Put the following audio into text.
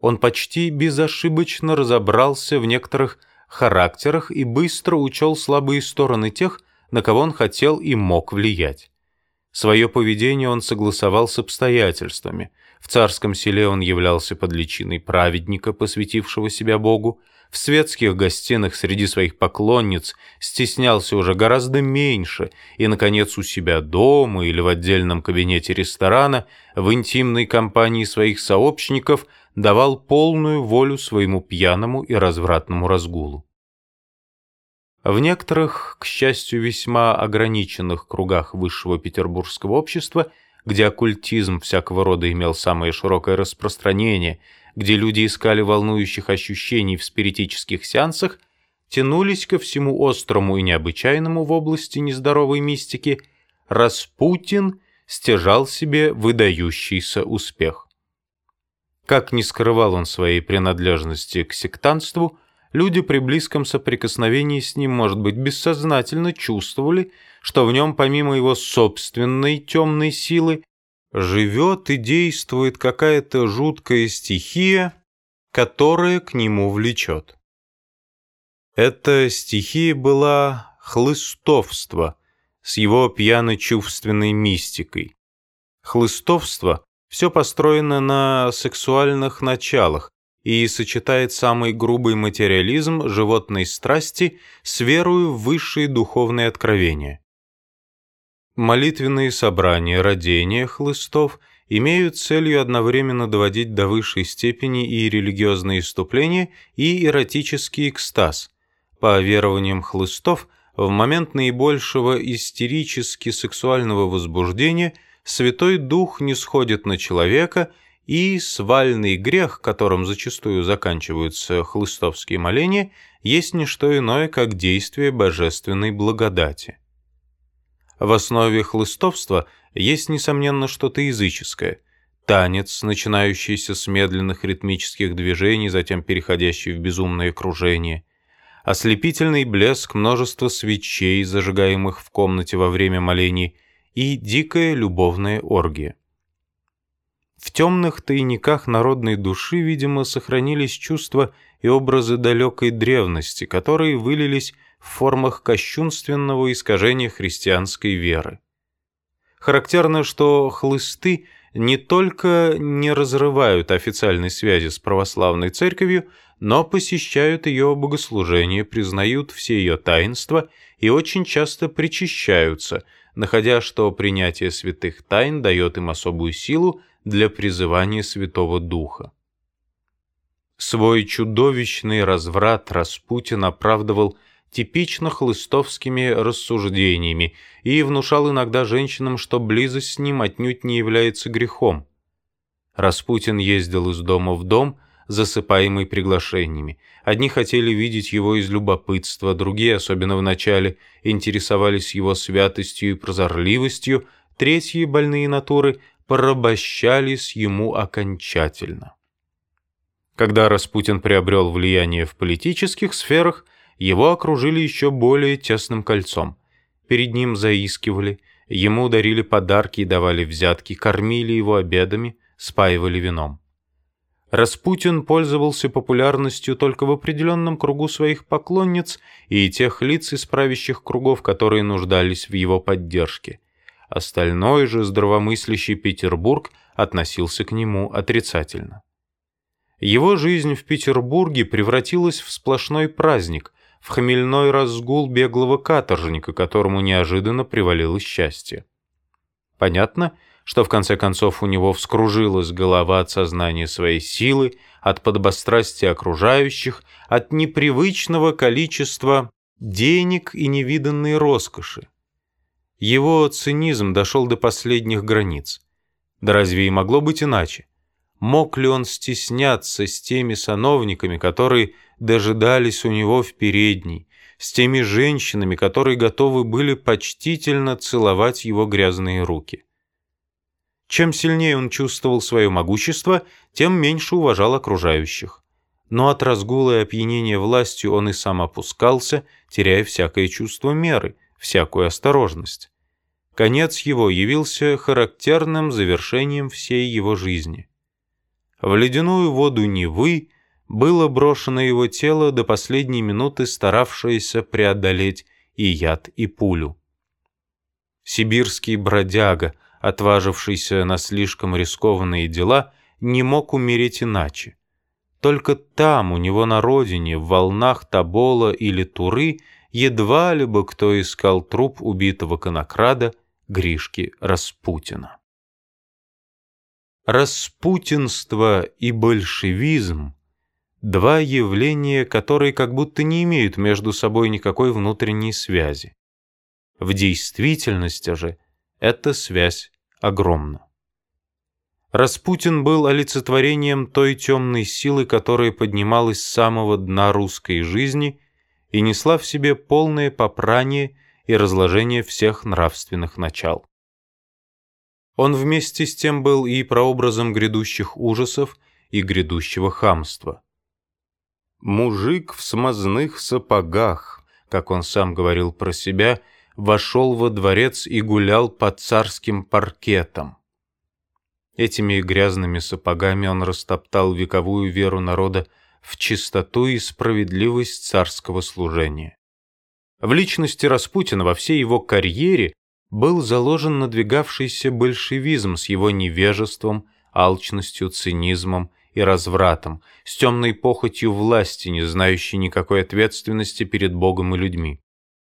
Он почти безошибочно разобрался в некоторых характерах и быстро учел слабые стороны тех, на кого он хотел и мог влиять. Свое поведение он согласовал с обстоятельствами. В царском селе он являлся под личиной праведника, посвятившего себя Богу, в светских гостинах среди своих поклонниц стеснялся уже гораздо меньше и, наконец, у себя дома или в отдельном кабинете ресторана в интимной компании своих сообщников давал полную волю своему пьяному и развратному разгулу. В некоторых, к счастью, весьма ограниченных кругах высшего петербургского общества, где оккультизм всякого рода имел самое широкое распространение – где люди искали волнующих ощущений в спиритических сеансах, тянулись ко всему острому и необычайному в области нездоровой мистики, Распутин стяжал себе выдающийся успех. Как не скрывал он своей принадлежности к сектантству, люди при близком соприкосновении с ним, может быть, бессознательно чувствовали, что в нем помимо его собственной темной силы живет и действует какая-то жуткая стихия, которая к нему влечет. Эта стихия была хлыстовство с его пьяно-чувственной мистикой. Хлыстовство все построено на сексуальных началах и сочетает самый грубый материализм животной страсти с верою в высшие духовные откровения. Молитвенные собрания, родения хлыстов имеют целью одновременно доводить до высшей степени и религиозные иступления, и эротический экстаз. По верованиям хлыстов, в момент наибольшего истерически-сексуального возбуждения Святой Дух не сходит на человека, и свальный грех, которым зачастую заканчиваются хлыстовские моления, есть не что иное, как действие божественной благодати. В основе хлыстовства есть, несомненно, что-то языческое. Танец, начинающийся с медленных ритмических движений, затем переходящий в безумное кружение. Ослепительный блеск множества свечей, зажигаемых в комнате во время молений, и дикая любовная оргия. В темных тайниках народной души, видимо, сохранились чувства и образы далекой древности, которые вылились в формах кощунственного искажения христианской веры. Характерно, что хлысты не только не разрывают официальной связи с православной церковью, но посещают ее богослужения, признают все ее таинства и очень часто причащаются, находя, что принятие святых тайн дает им особую силу для призывания Святого Духа. Свой чудовищный разврат Распутин оправдывал типично хлыстовскими рассуждениями и внушал иногда женщинам, что близость с ним отнюдь не является грехом. Распутин ездил из дома в дом, засыпаемый приглашениями. Одни хотели видеть его из любопытства, другие, особенно в начале, интересовались его святостью и прозорливостью, третьи, больные натуры, порабощались ему окончательно. Когда Распутин приобрел влияние в политических сферах – его окружили еще более тесным кольцом. Перед ним заискивали, ему дарили подарки и давали взятки, кормили его обедами, спаивали вином. Распутин пользовался популярностью только в определенном кругу своих поклонниц и тех лиц из правящих кругов, которые нуждались в его поддержке. Остальной же здравомыслящий Петербург относился к нему отрицательно. Его жизнь в Петербурге превратилась в сплошной праздник, в хмельной разгул беглого каторжника, которому неожиданно привалило счастье. Понятно, что в конце концов у него вскружилась голова от сознания своей силы, от подобострастия окружающих, от непривычного количества денег и невиданной роскоши. Его цинизм дошел до последних границ. Да разве и могло быть иначе? Мог ли он стесняться с теми сановниками, которые дожидались у него в передней, с теми женщинами, которые готовы были почтительно целовать его грязные руки. Чем сильнее он чувствовал свое могущество, тем меньше уважал окружающих. Но от разгула и опьянения властью он и сам опускался, теряя всякое чувство меры, всякую осторожность. Конец его явился характерным завершением всей его жизни. в ледяную воду Невы было брошено его тело до последней минуты, старавшееся преодолеть и яд, и пулю. Сибирский бродяга, отважившийся на слишком рискованные дела, не мог умереть иначе. Только там, у него на родине, в волнах Тобола или Туры, едва ли бы кто искал труп убитого конокрада Гришки Распутина. Распутинство и большевизм – два явления, которые как будто не имеют между собой никакой внутренней связи. В действительности же эта связь огромна. Распутин был олицетворением той темной силы, которая поднималась с самого дна русской жизни и несла в себе полное попрание и разложение всех нравственных начал. Он вместе с тем был и прообразом грядущих ужасов и грядущего хамства. «Мужик в смазных сапогах», как он сам говорил про себя, вошел во дворец и гулял под царским паркетом. Этими грязными сапогами он растоптал вековую веру народа в чистоту и справедливость царского служения. В личности Распутина во всей его карьере был заложен надвигавшийся большевизм с его невежеством, алчностью, цинизмом и развратом, с темной похотью власти, не знающей никакой ответственности перед Богом и людьми.